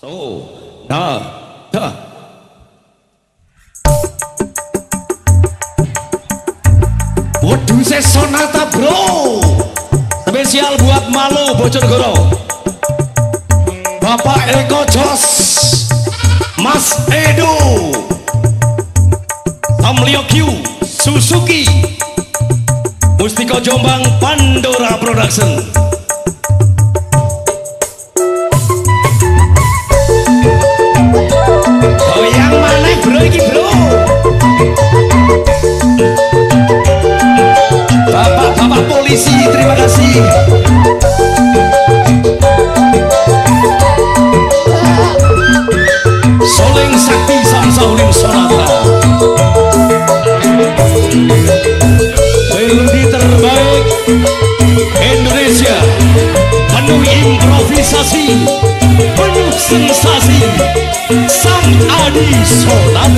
So, dah. Waduh, saya sonata bro. Spesial buat malu Bojonegoro. Bapak Eko Jos, Mas Edo, Tom Leo Q, Suzuki, Mustiko Jombang, Pandora Production.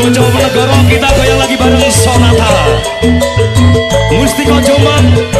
bojo negara kita goyang lagi bareng Sonata. Mustiko Jombang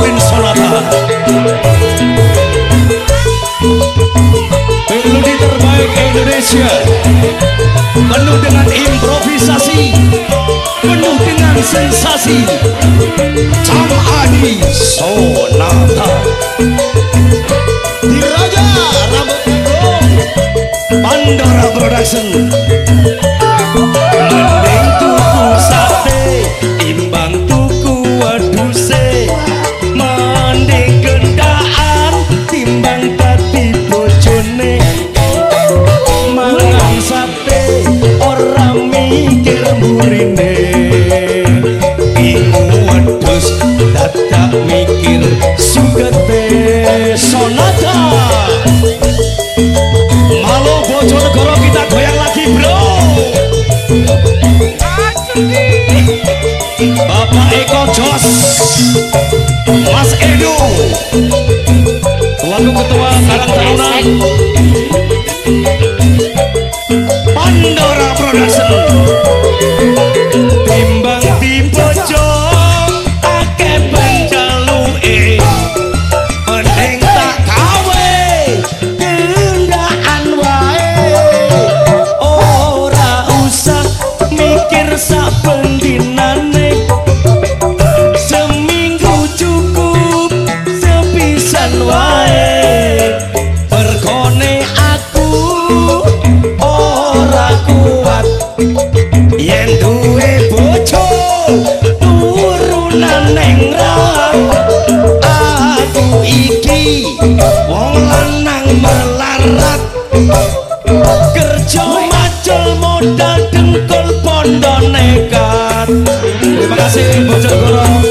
Indonesia Penuh dengan improvisasi Penuh dengan sensasi. Sam Adi Sonata. Diraja Rambut Pandora Production Mas Edo. Lalu Ketua Karang Taruna Pandora Production বোঝা